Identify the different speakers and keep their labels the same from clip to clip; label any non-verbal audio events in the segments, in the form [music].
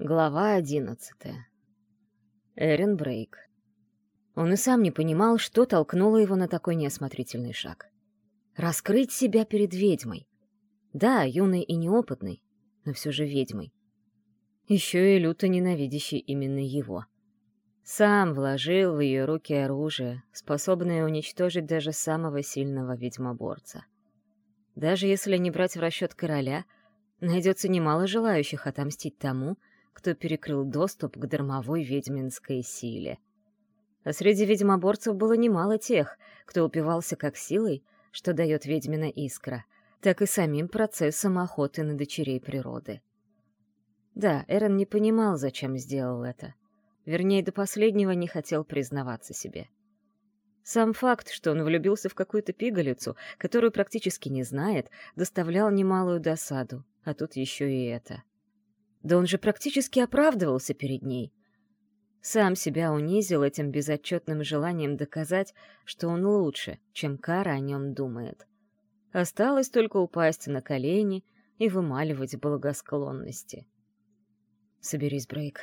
Speaker 1: Глава одиннадцатая. Эрен Брейк. Он и сам не понимал, что толкнуло его на такой неосмотрительный шаг. Раскрыть себя перед ведьмой. Да, юной и неопытной, но все же ведьмой. Еще и люто ненавидящей именно его. Сам вложил в ее руки оружие, способное уничтожить даже самого сильного ведьмоборца. Даже если не брать в расчет короля, найдется немало желающих отомстить тому, кто перекрыл доступ к дармовой ведьминской силе. А среди ведьмоборцев было немало тех, кто упивался как силой, что дает ведьмина искра, так и самим процессом охоты на дочерей природы. Да, Эрен не понимал, зачем сделал это. Вернее, до последнего не хотел признаваться себе. Сам факт, что он влюбился в какую-то пигалицу, которую практически не знает, доставлял немалую досаду, а тут еще и это. Да он же практически оправдывался перед ней. Сам себя унизил этим безотчетным желанием доказать, что он лучше, чем Кара о нем думает. Осталось только упасть на колени и вымаливать благосклонности. «Соберись, Брейк.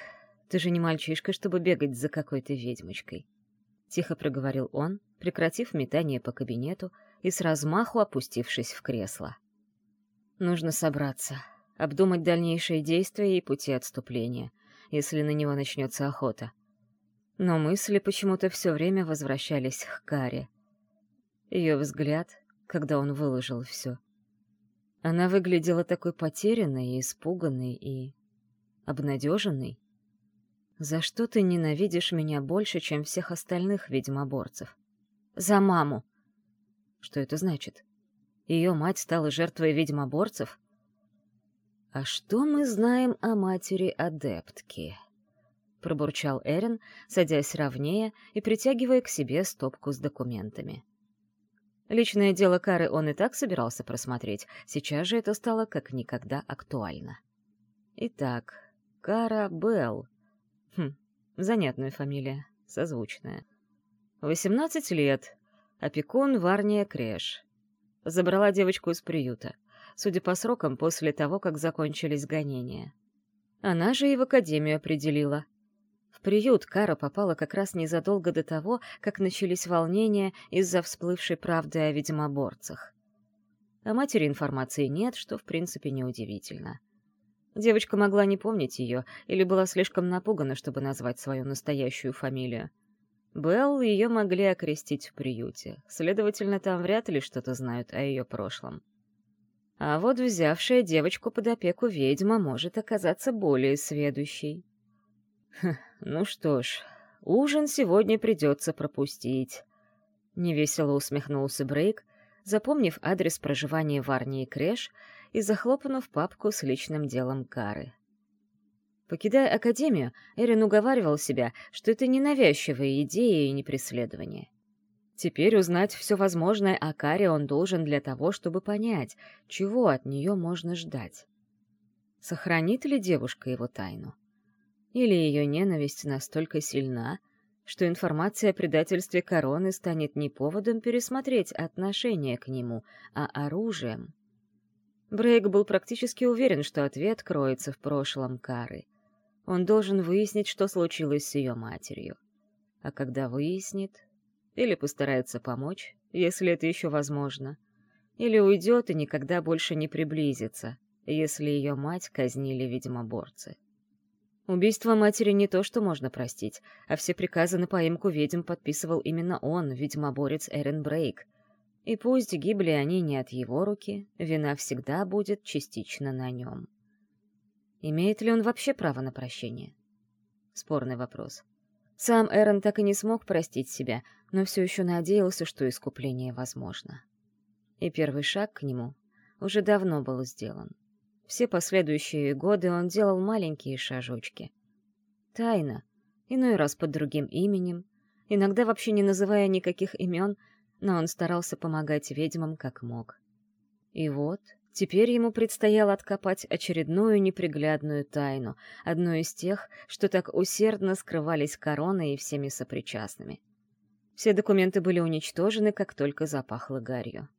Speaker 1: Ты же не мальчишка, чтобы бегать за какой-то ведьмочкой», — тихо проговорил он, прекратив метание по кабинету и с размаху опустившись в кресло. «Нужно собраться, обдумать дальнейшие действия и пути отступления, если на него начнется охота. Но мысли почему-то все время возвращались к Каре. Ее взгляд, когда он выложил все. Она выглядела такой потерянной и испуганной и... обнадеженной. «За что ты ненавидишь меня больше, чем всех остальных ведьмоборцев?» «За маму!» Что это значит? Ее мать стала жертвой ведьмоборцев? «А что мы знаем о матери адептки?» — пробурчал Эрин, садясь ровнее и притягивая к себе стопку с документами. Личное дело Кары он и так собирался просмотреть, сейчас же это стало как никогда актуально. Итак, Кара Белл. Хм, занятная фамилия, созвучная. 18 лет, опекун Варния Креш. Забрала девочку из приюта судя по срокам, после того, как закончились гонения. Она же и в академию определила. В приют Кара попала как раз незадолго до того, как начались волнения из-за всплывшей правды о ведьмоборцах. О матери информации нет, что в принципе неудивительно. Девочка могла не помнить ее или была слишком напугана, чтобы назвать свою настоящую фамилию. Белл ее могли окрестить в приюте, следовательно, там вряд ли что-то знают о ее прошлом. А вот взявшая девочку под опеку ведьма может оказаться более сведущей. Хм, ну что ж, ужин сегодня придется пропустить. Невесело усмехнулся Брейк, запомнив адрес проживания Варнии Крэш и захлопнув папку с личным делом Кары. Покидая Академию, Эрин уговаривал себя, что это не навязчивая идея и не преследование. Теперь узнать все возможное о Каре он должен для того, чтобы понять, чего от нее можно ждать. Сохранит ли девушка его тайну? Или ее ненависть настолько сильна, что информация о предательстве короны станет не поводом пересмотреть отношение к нему, а оружием? Брейк был практически уверен, что ответ кроется в прошлом Кары. Он должен выяснить, что случилось с ее матерью. А когда выяснит, или постарается помочь, если это еще возможно. Или уйдет и никогда больше не приблизится, если ее мать казнили ведьмоборцы. Убийство матери не то, что можно простить, а все приказы на поимку ведьм подписывал именно он, ведьмоборец Эрен Брейк. И пусть гибли они не от его руки, вина всегда будет частично на нем. Имеет ли он вообще право на прощение? Спорный вопрос. Сам Эрон так и не смог простить себя, но все еще надеялся, что искупление возможно. И первый шаг к нему уже давно был сделан. Все последующие годы он делал маленькие шажочки. Тайно, иной раз под другим именем, иногда вообще не называя никаких имен, но он старался помогать ведьмам как мог. И вот Теперь ему предстояло откопать очередную неприглядную тайну, одну из тех, что так усердно скрывались короной и всеми сопричастными. Все документы были уничтожены, как только запахло гарью.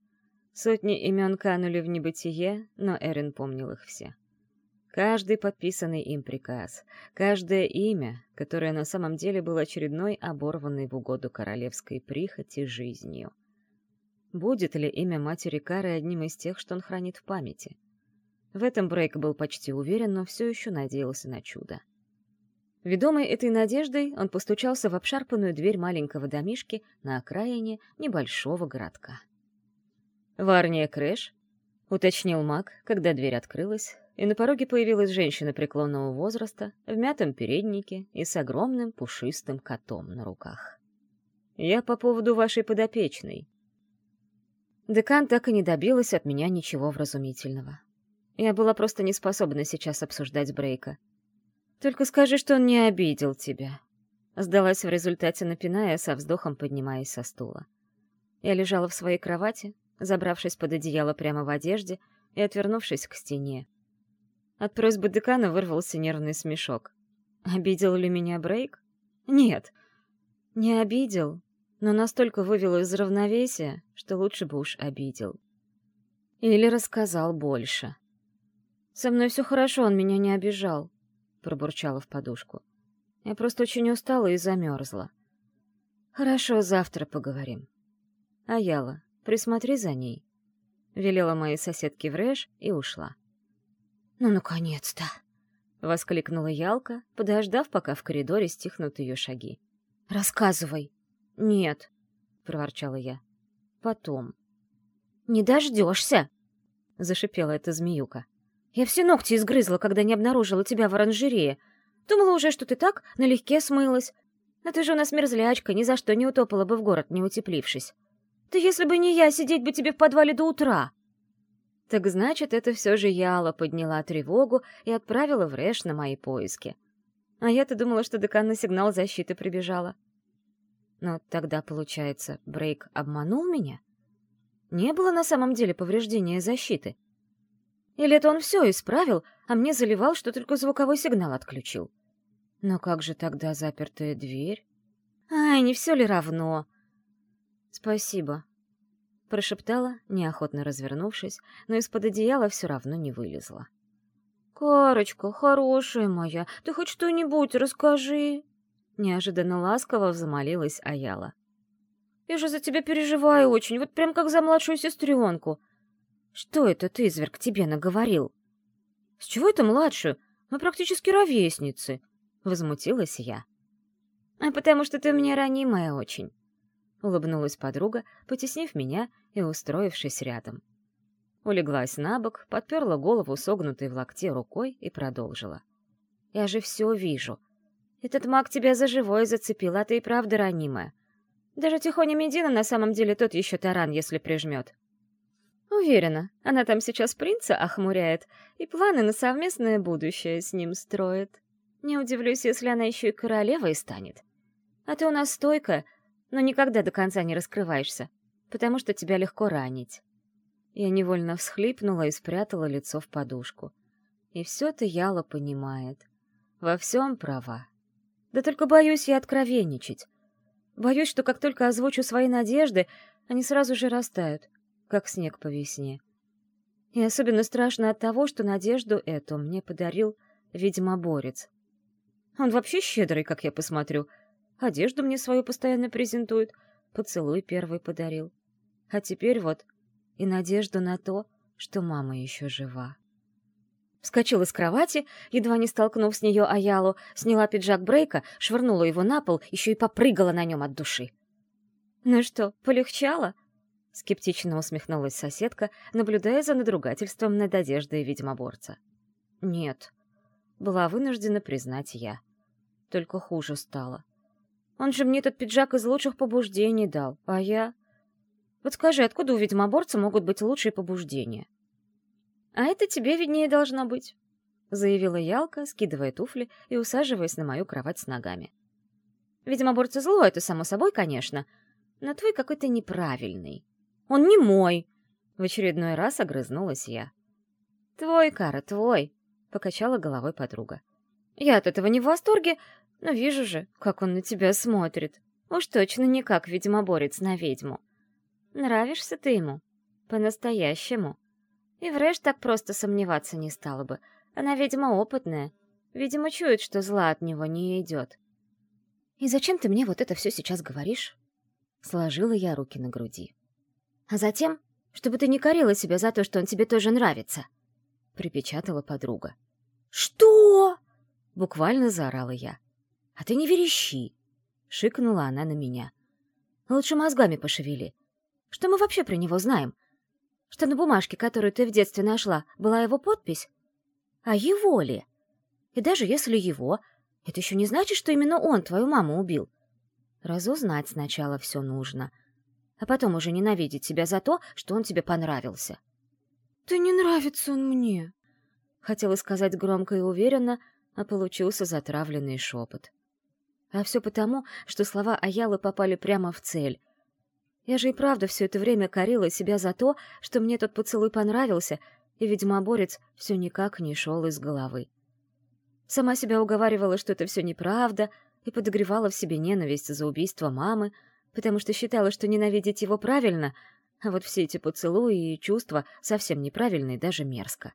Speaker 1: Сотни имен канули в небытие, но Эрин помнил их все. Каждый подписанный им приказ, каждое имя, которое на самом деле было очередной оборванной в угоду королевской прихоти жизнью. Будет ли имя матери Кары одним из тех, что он хранит в памяти? В этом Брейк был почти уверен, но все еще надеялся на чудо. Ведомый этой надеждой, он постучался в обшарпанную дверь маленького домишки на окраине небольшого городка. «Варния Крэш?» — уточнил маг, когда дверь открылась, и на пороге появилась женщина преклонного возраста в мятом переднике и с огромным пушистым котом на руках. «Я по поводу вашей подопечной». Декан так и не добилась от меня ничего вразумительного. Я была просто не способна сейчас обсуждать Брейка. «Только скажи, что он не обидел тебя», — сдалась в результате, напиная, со вздохом поднимаясь со стула. Я лежала в своей кровати, забравшись под одеяло прямо в одежде и отвернувшись к стене. От просьбы декана вырвался нервный смешок. Обидел ли меня Брейк? Нет, не обидел, но настолько вывел из равновесия, что лучше бы уж обидел. Или рассказал больше. «Со мной все хорошо, он меня не обижал», — пробурчала в подушку. «Я просто очень устала и замерзла». «Хорошо, завтра поговорим». «Аяла, присмотри за ней», — велела моей соседке Врэш и ушла. «Ну, наконец-то!» — воскликнула Ялка, подождав, пока в коридоре стихнут ее шаги. «Рассказывай!» «Нет», — проворчала я. «Потом». «Не дождешься!» — зашипела эта змеюка. «Я все ногти изгрызла, когда не обнаружила тебя в оранжерее. Думала уже, что ты так налегке смылась. Но ты же у нас мерзлячка, ни за что не утопала бы в город, не утеплившись. Ты, если бы не я, сидеть бы тебе в подвале до утра!» Так значит, это все же Яла подняла тревогу и отправила в Рэш на мои поиски. А я-то думала, что декан на сигнал защиты прибежала. Но тогда, получается, Брейк обманул меня? Не было на самом деле повреждения защиты? Или это он все исправил, а мне заливал, что только звуковой сигнал отключил? Но как же тогда запертая дверь? Ай, не все ли равно? Спасибо, — прошептала, неохотно развернувшись, но из-под одеяла все равно не вылезла. «Карочка, хорошая моя, ты хоть что-нибудь расскажи!» Неожиданно ласково взмолилась Аяла. «Я же за тебя переживаю очень, вот прям как за младшую сестренку. Что это ты, зверг, тебе наговорил?» «С чего это младшую? Мы практически ровесницы!» — возмутилась я. «А потому что ты мне ранимая очень», — улыбнулась подруга, потеснив меня и устроившись рядом. Улеглась на бок, подперла голову согнутой в локте рукой и продолжила. «Я же все вижу. Этот маг тебя за живое зацепил, а ты и правда ранимая. Даже Тихоня Медина на самом деле тот еще таран, если прижмет. Уверена, она там сейчас принца охмуряет и планы на совместное будущее с ним строит. Не удивлюсь, если она еще и королевой станет. А ты у нас стойкая, но никогда до конца не раскрываешься, потому что тебя легко ранить. Я невольно всхлипнула и спрятала лицо в подушку. И все-то Яла понимает. Во всем права. Да только боюсь я откровенничать. Боюсь, что как только озвучу свои надежды, они сразу же растают, как снег по весне. И особенно страшно от того, что надежду эту мне подарил ведьмоборец. Он вообще щедрый, как я посмотрю — Одежду мне свою постоянно презентует. Поцелуй первый подарил. А теперь вот и надежду на то, что мама еще жива. Вскочила с кровати, едва не столкнув с нее Аялу, сняла пиджак Брейка, швырнула его на пол, еще и попрыгала на нем от души. «Ну что, полегчало?» — скептично усмехнулась соседка, наблюдая за надругательством над одеждой ведьмоборца. «Нет», — была вынуждена признать я. Только хуже стало. Он же мне этот пиджак из лучших побуждений дал, а я... Вот скажи, откуда у ведьмоборца могут быть лучшие побуждения? А это тебе виднее должно быть, — заявила Ялка, скидывая туфли и усаживаясь на мою кровать с ногами. Ведьмоборцы зло, это само собой, конечно, но твой какой-то неправильный. Он не мой! В очередной раз огрызнулась я. Твой, Кара, твой, — покачала головой подруга. Я от этого не в восторге, но вижу же, как он на тебя смотрит. Уж точно не как ведьмоборец на ведьму. Нравишься ты ему. По-настоящему. И Врэш так просто сомневаться не стала бы. Она, видимо, опытная. Видимо, чует, что зла от него не идет. «И зачем ты мне вот это все сейчас говоришь?» Сложила я руки на груди. «А затем, чтобы ты не корила себя за то, что он тебе тоже нравится», — припечатала подруга. «Что?» — буквально заорала я. «А ты не верещи!» — шикнула она на меня. «Лучше мозгами пошевели. Что мы вообще про него знаем? Что на бумажке, которую ты в детстве нашла, была его подпись? А его ли? И даже если его, это еще не значит, что именно он твою маму убил. Разузнать сначала все нужно, а потом уже ненавидеть себя за то, что он тебе понравился. «Да не нравится он мне», — хотела сказать громко и уверенно, а получился затравленный шепот. А все потому, что слова Аялы попали прямо в цель. Я же и правда все это время корила себя за то, что мне тот поцелуй понравился, и ведьмоборец все никак не шел из головы. Сама себя уговаривала, что это все неправда, и подогревала в себе ненависть за убийство мамы, потому что считала, что ненавидеть его правильно, а вот все эти поцелуи и чувства совсем неправильные, даже мерзко.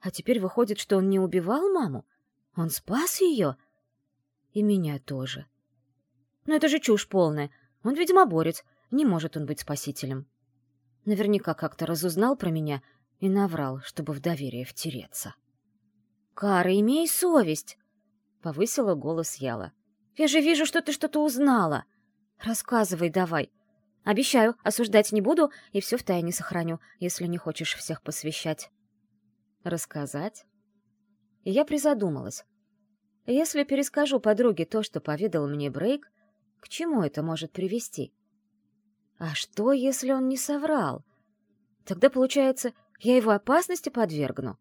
Speaker 1: А теперь выходит, что он не убивал маму? Он спас ее? И меня тоже. Но это же чушь полная. Он, видимо, борец. Не может он быть спасителем. Наверняка как-то разузнал про меня и наврал, чтобы в доверие втереться. «Кара, имей совесть!» — повысила голос Яла. «Я же вижу, что ты что-то узнала. Рассказывай давай. Обещаю, осуждать не буду и все в тайне сохраню, если не хочешь всех посвящать». «Рассказать?» И я призадумалась. Если перескажу подруге то, что поведал мне Брейк, к чему это может привести? А что, если он не соврал? Тогда, получается, я его опасности подвергну.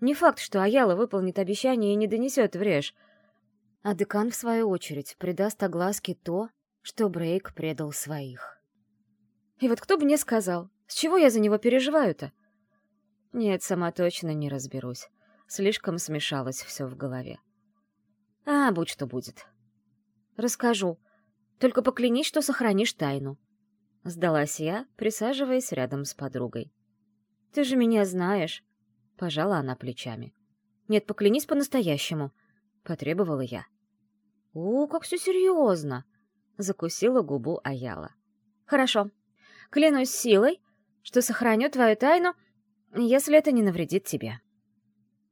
Speaker 1: Не факт, что Аяла выполнит обещание и не донесет врежь. А декан, в свою очередь, придаст огласке то, что Брейк предал своих. И вот кто бы мне сказал, с чего я за него переживаю-то? Нет, сама точно не разберусь. Слишком смешалось все в голове. А, будь что будет. Расскажу. Только поклянись, что сохранишь тайну. Сдалась я, присаживаясь рядом с подругой. Ты же меня знаешь. Пожала она плечами. Нет, поклянись по-настоящему. Потребовала я. О, как все серьезно. Закусила губу Аяла. Хорошо. Клянусь силой, что сохраню твою тайну, если это не навредит тебе.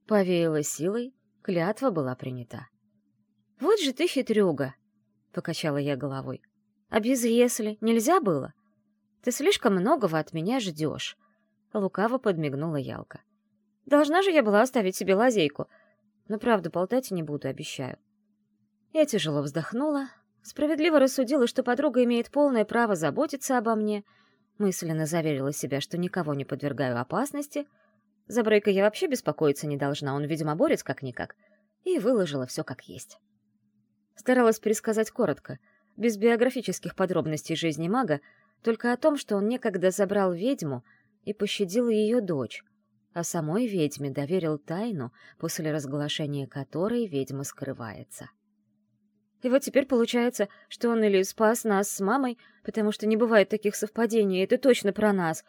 Speaker 1: Повеяла силой, клятва была принята. «Вот же ты хитрюга!» — покачала я головой. «А без «если» нельзя было? Ты слишком многого от меня ждешь!» Лукаво подмигнула Ялка. «Должна же я была оставить себе лазейку. Но правда, болтать не буду, обещаю». Я тяжело вздохнула, справедливо рассудила, что подруга имеет полное право заботиться обо мне, мысленно заверила себя, что никого не подвергаю опасности. За Брейка я вообще беспокоиться не должна, он, видимо, борец как-никак, и выложила все как есть. Старалась пересказать коротко, без биографических подробностей жизни мага, только о том, что он некогда забрал ведьму и пощадил ее дочь, а самой ведьме доверил тайну, после разглашения которой ведьма скрывается. И вот теперь получается, что он или спас нас с мамой, потому что не бывает таких совпадений, это точно про нас,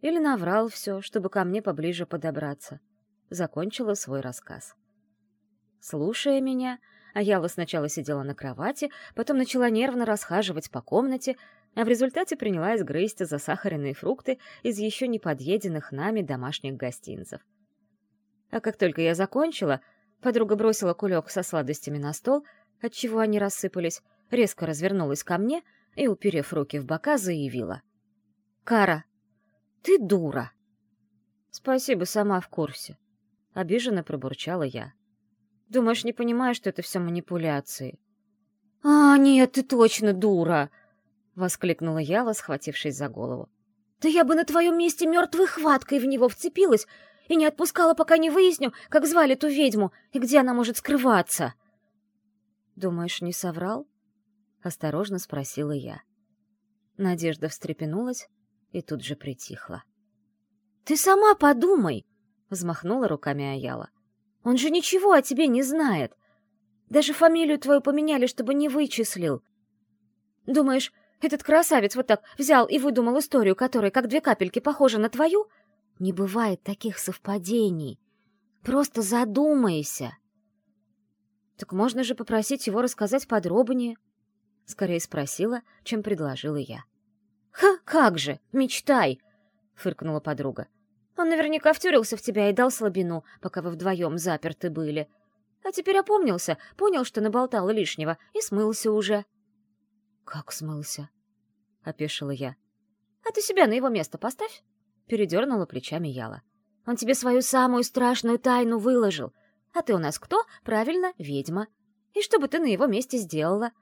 Speaker 1: или наврал все, чтобы ко мне поближе подобраться. Закончила свой рассказ. Слушая меня, Аяла сначала сидела на кровати, потом начала нервно расхаживать по комнате, а в результате принялась грызть засахаренные фрукты из еще не подъеденных нами домашних гостинцев. А как только я закончила, подруга бросила кулек со сладостями на стол, отчего они рассыпались, резко развернулась ко мне и, уперев руки в бока, заявила. «Кара, ты дура!» «Спасибо, сама в курсе», — обиженно пробурчала я. Думаешь, не понимаешь, что это все манипуляции?» «А, нет, ты точно дура!» — воскликнула Яла, схватившись за голову. «Да я бы на твоем месте мертвой хваткой в него вцепилась и не отпускала, пока не выясню, как звали ту ведьму и где она может скрываться!» «Думаешь, не соврал?» — осторожно спросила я. Надежда встрепенулась и тут же притихла. «Ты сама подумай!» — взмахнула руками Аяла. Он же ничего о тебе не знает. Даже фамилию твою поменяли, чтобы не вычислил. Думаешь, этот красавец вот так взял и выдумал историю, которая как две капельки похожа на твою? Не бывает таких совпадений. Просто задумайся!» «Так можно же попросить его рассказать подробнее?» Скорее спросила, чем предложила я. «Ха, как же! Мечтай!» — фыркнула подруга. «Он наверняка втюрился в тебя и дал слабину, пока вы вдвоем заперты были. А теперь опомнился, понял, что наболтал лишнего, и смылся уже». «Как смылся?» — опешила я. «А ты себя на его место поставь!» — передернула плечами Яла. «Он тебе свою самую страшную тайну выложил. А ты у нас кто? Правильно, ведьма. И что бы ты на его месте сделала?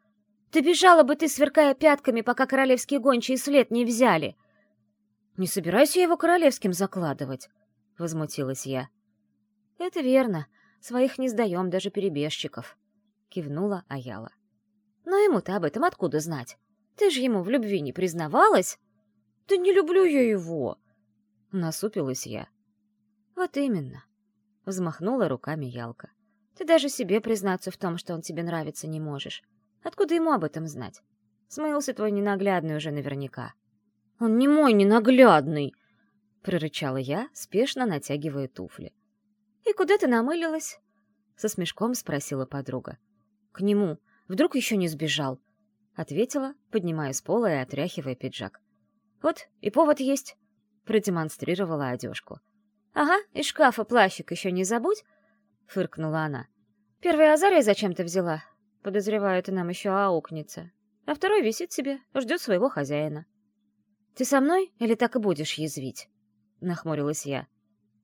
Speaker 1: Ты бежала бы ты, сверкая пятками, пока королевские гончие след не взяли!» «Не собираюсь я его королевским закладывать», — возмутилась я. «Это верно. Своих не сдаем, даже перебежчиков», — кивнула Аяла. «Но ему-то об этом откуда знать? Ты же ему в любви не признавалась?» «Да не люблю я его!» — насупилась я. «Вот именно», — взмахнула руками Ялка. «Ты даже себе признаться в том, что он тебе нравится, не можешь. Откуда ему об этом знать? Смылся твой ненаглядный уже наверняка». «Он не мой ненаглядный!» — прорычала я, спешно натягивая туфли. «И куда ты намылилась?» — со смешком спросила подруга. «К нему. Вдруг еще не сбежал?» — ответила, поднимая с пола и отряхивая пиджак. «Вот, и повод есть», — продемонстрировала одежку. «Ага, из шкафа плащик еще не забудь», — фыркнула она. «Первый азар я зачем-то взяла. Подозреваю, это нам еще аукнется. А второй висит себе, ждет своего хозяина». «Ты со мной или так и будешь язвить?» — нахмурилась я.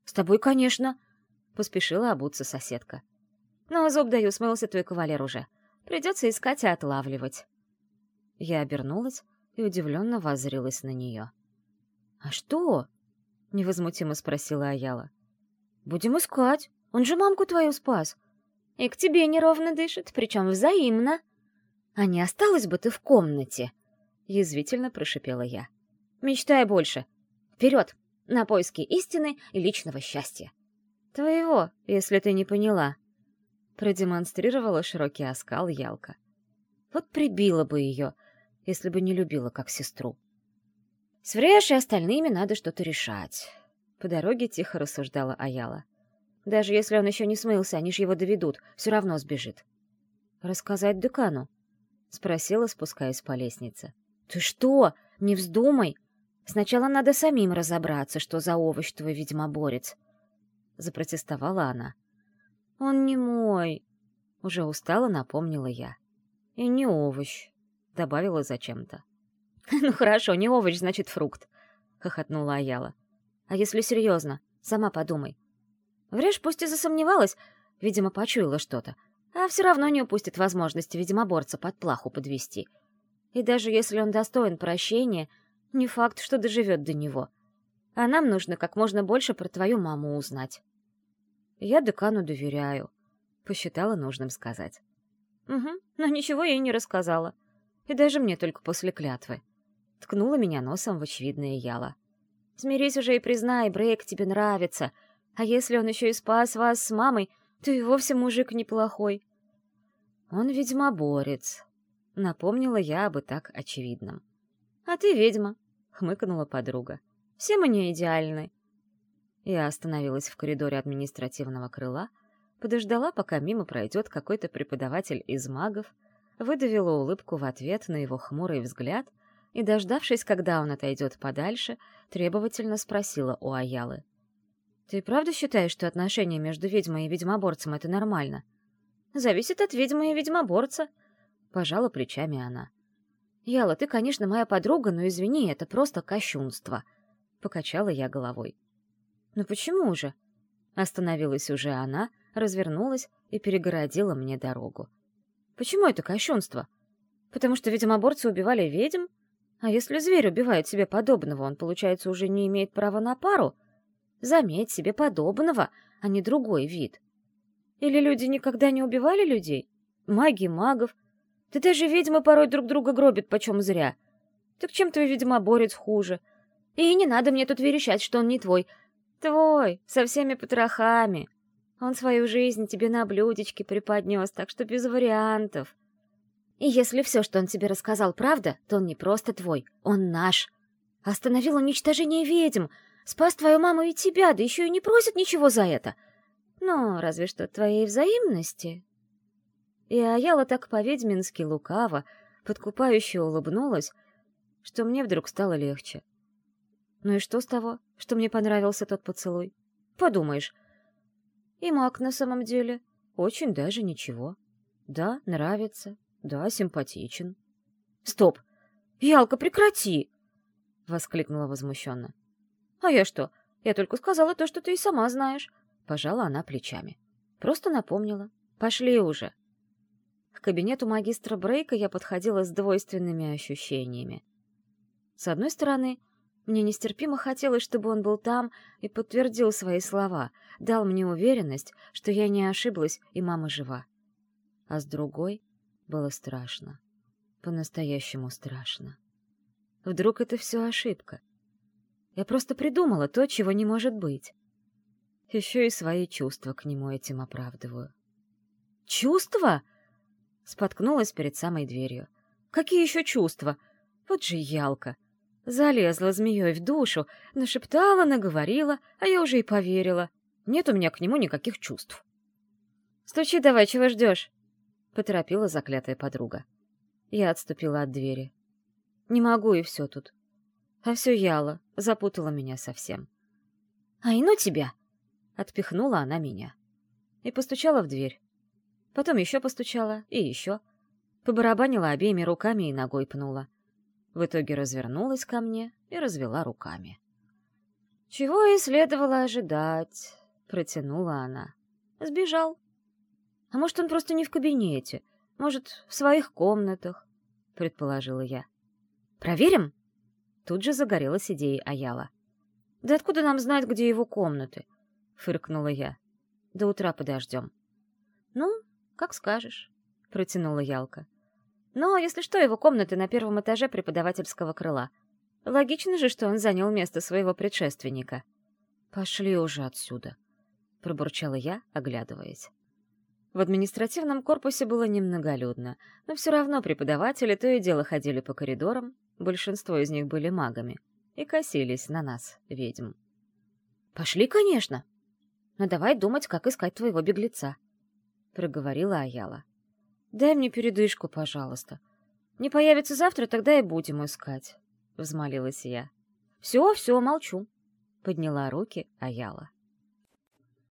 Speaker 1: «С тобой, конечно», — поспешила обуться соседка. «Но зуб даю, смылся твой кавалер уже. Придется искать и отлавливать». Я обернулась и удивленно воззрилась на нее. «А что?» — невозмутимо спросила Аяла. «Будем искать. Он же мамку твою спас. И к тебе неровно дышит, причем взаимно. А не осталось бы ты в комнате?» — язвительно прошипела я. «Мечтай больше. Вперед, на поиски истины и личного счастья». «Твоего, если ты не поняла», — продемонстрировала широкий оскал Ялка. «Вот прибила бы ее, если бы не любила как сестру. С Вреш и остальными надо что-то решать. По дороге тихо рассуждала Аяла. Даже если он еще не смылся, они же его доведут, все равно сбежит. «Рассказать декану?» — спросила, спускаясь по лестнице. «Ты что? Не вздумай! Сначала надо самим разобраться, что за овощ твой ведьмоборец!» — запротестовала она. «Он не мой!» — уже устало напомнила я. «И не овощ. — добавила зачем-то. [laughs] «Ну хорошо, не овощ, значит фрукт», — хохотнула Аяла. «А если серьезно, сама подумай. Врешь, пусть и засомневалась, видимо, почуяла что-то, а все равно не упустит возможности ведьмоборца под плаху подвести. И даже если он достоин прощения, не факт, что доживет до него. А нам нужно как можно больше про твою маму узнать». «Я декану доверяю», — посчитала нужным сказать. «Угу, но ничего ей не рассказала», и даже мне только после клятвы. Ткнула меня носом в очевидное яло. «Смирись уже и признай, Брейк тебе нравится. А если он еще и спас вас с мамой, то и вовсе мужик неплохой». «Он ведьмоборец», — напомнила я об и так очевидном. «А ты ведьма», — хмыкнула подруга. «Все мы не идеальны». Я остановилась в коридоре административного крыла, подождала, пока мимо пройдет какой-то преподаватель из магов, выдавила улыбку в ответ на его хмурый взгляд и, дождавшись, когда он отойдет подальше, требовательно спросила у Аялы. «Ты правда считаешь, что отношения между ведьмой и ведьмоборцем — это нормально?» «Зависит от ведьмы и ведьмоборца», — пожала плечами она. «Яла, ты, конечно, моя подруга, но извини, это просто кощунство», — покачала я головой. «Ну почему же?» Остановилась уже она, развернулась и перегородила мне дорогу. Почему это кощунство? Потому что ведьмоборцы убивали ведьм? А если зверь убивает себе подобного, он, получается, уже не имеет права на пару? Заметь себе подобного, а не другой вид. Или люди никогда не убивали людей? Маги магов? Да даже ведьмы порой друг друга гробят почем зря. Так чем твой ведьмоборец хуже? И не надо мне тут верещать, что он не твой. Твой, со всеми потрохами. Он свою жизнь тебе на блюдечке преподнес, так что без вариантов. И если все, что он тебе рассказал, правда, то он не просто твой, он наш. Остановил уничтожение ведьм, спас твою маму и тебя, да еще и не просит ничего за это. «Ну, разве что твоей взаимности». И Аяла так по-ведьмински лукаво, подкупающе улыбнулась, что мне вдруг стало легче. Ну и что с того, что мне понравился тот поцелуй? Подумаешь. И маг на самом деле очень даже ничего. Да, нравится, да, симпатичен. Стоп! Ялка, прекрати! Воскликнула возмущенно. А я что? Я только сказала то, что ты и сама знаешь. Пожала она плечами. Просто напомнила. Пошли уже. К кабинету магистра Брейка я подходила с двойственными ощущениями. С одной стороны, мне нестерпимо хотелось, чтобы он был там и подтвердил свои слова, дал мне уверенность, что я не ошиблась и мама жива. А с другой было страшно. По-настоящему страшно. Вдруг это все ошибка? Я просто придумала то, чего не может быть. Еще и свои чувства к нему этим оправдываю. «Чувства?» Споткнулась перед самой дверью. «Какие еще чувства? Вот же ялка!» Залезла змеей в душу, нашептала, наговорила, а я уже и поверила. Нет у меня к нему никаких чувств. «Стучи давай, чего ждешь?» — поторопила заклятая подруга. Я отступила от двери. «Не могу, и все тут. А все яло, запутала меня совсем». «Ай, ну тебя!» — отпихнула она меня. И постучала в дверь. Потом еще постучала, и еще. Побарабанила обеими руками и ногой пнула. В итоге развернулась ко мне и развела руками. «Чего и следовало ожидать», — протянула она. «Сбежал. А может, он просто не в кабинете, может, в своих комнатах», — предположила я. «Проверим?» Тут же загорелась идеей Аяла. «Да откуда нам знать, где его комнаты?» — фыркнула я. «До утра подождем». «Ну, как скажешь», — протянула Ялка. Но, если что, его комнаты на первом этаже преподавательского крыла. Логично же, что он занял место своего предшественника. «Пошли уже отсюда», — пробурчала я, оглядываясь. В административном корпусе было немноголюдно, но все равно преподаватели то и дело ходили по коридорам, большинство из них были магами, и косились на нас, ведьм. «Пошли, конечно. Но давай думать, как искать твоего беглеца», — проговорила Аяла. Дай мне передышку, пожалуйста. Не появится завтра, тогда и будем искать, — взмолилась я. Все, все, молчу, — подняла руки Аяла.